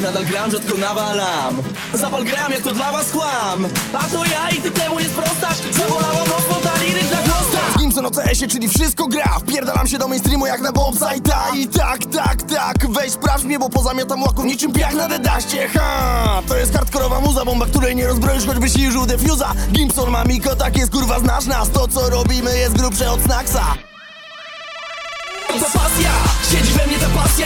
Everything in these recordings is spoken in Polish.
Nadal gram, rzadko nawalam. Zapal gram, jak to dla was kłam. A to ja i ty temu nie sprostasz. Zawolała mocno ta liryk na kostach Gimson o CS-ie, czyli wszystko gra. Wpierdalam się do mainstreamu jak na bombsa i ta I tak, tak, tak, weź sprawdź mnie, bo pozamiatam łaków niczym piach na dedaście. Ha, to jest hardkorowa muza, bomba, której nie rozbroisz, choćby się użył defuza. Gimson ma Miko, tak jest kurwa, znasz nas. To co robimy jest grubsze od Snacksa To pasja,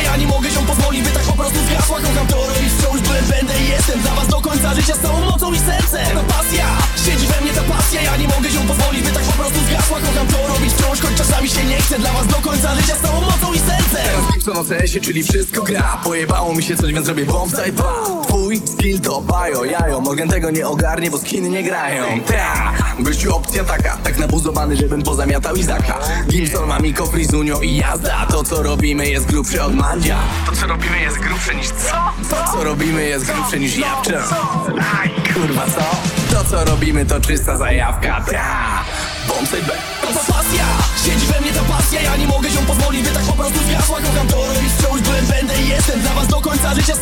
Ja nie mogę się pozwolić, by tak po prostu zgasła. Kocham to robić, wciąż byłem, będę i jestem Dla was do końca życia z całą mocą i sercem. To pasja, siedzi we mnie ta pasja. Ja nie mogę się pozwolić, by tak po prostu zgasła. Kocham to robić wciąż, choć czasami się nie chce Dla was do końca życia z całą mocą i sercem. Gibson o CS-ie, czyli wszystko gra. Pojebało mi się coś, więc robię bombsa i dwa. Twój skill to bajo, jajo. Morgan tego nie ogarnie, bo skiny nie grają. Ta, gościu opcja taka Tak nabuzowany, żebym pozamiatał Izaka. Gibson ma Miko, Frizunio i jazda. To co robimy jest grubsze od Mandzia. To co robimy jest grubsze niż co? To co robimy jest grubsze niż jabłcze Aj, kurwa co? To co robimy to czysta zajawka. Ta, bombsa i B. To pasja, siedzi we mnie ta pasja. Ja nie mogę się pozwolić, by tak po prostu zgasła. Kocham to robić, wciąż byłem, będę i jestem Dla was do końca życia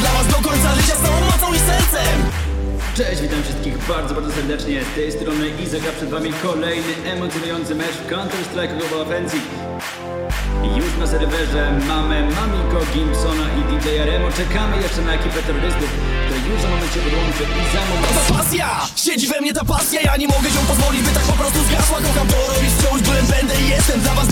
Dla was do końca życia z całą mocą i sercem Cześć, witam wszystkich bardzo, bardzo serdecznie. Z tej strony Izak, a przed Wami kolejny emocjonujący mecz w Counter-Strike Global Offensive. Już na serwerze mamy Mamiko, Gimpsona i DJ Remo. Czekamy jeszcze na ekipę terrorystów, która już za moment się podłączy i za moment... To pasja, siedzi we mnie ta pasja Ja nie mogę się pozwolić, by tak po prostu zgasła Kocham to robić, wciąż byłem, będę i jestem Dla was